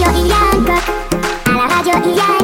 Radio Ilianco, à la radio Ilianco.